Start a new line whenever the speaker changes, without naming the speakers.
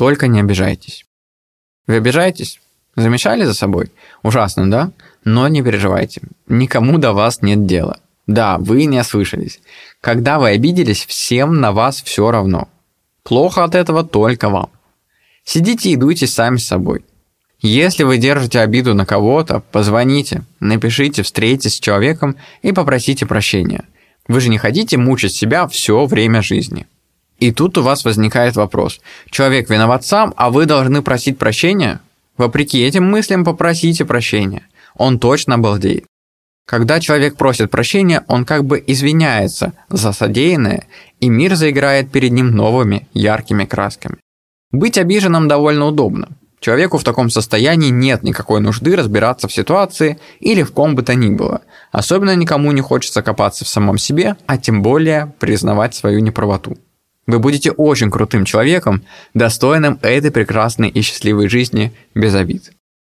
Только не обижайтесь. Вы обижаетесь? Замешали за собой? Ужасно, да? Но не переживайте. Никому до вас нет дела. Да, вы не ослышались. Когда вы обиделись, всем на вас все равно. Плохо от этого только вам. Сидите и дуйтесь сами с собой. Если вы держите обиду на кого-то, позвоните, напишите, встретитесь с человеком и попросите прощения. Вы же не хотите мучить себя все время жизни. И тут у вас возникает вопрос. Человек виноват сам, а вы должны просить прощения? Вопреки этим мыслям попросите прощения. Он точно обалдеет. Когда человек просит прощения, он как бы извиняется за содеянное, и мир заиграет перед ним новыми, яркими красками. Быть обиженным довольно удобно. Человеку в таком состоянии нет никакой нужды разбираться в ситуации или в ком бы то ни было. Особенно никому не хочется копаться в самом себе, а тем более признавать свою неправоту. Вы будете очень крутым человеком, достойным этой прекрасной и счастливой жизни без обид.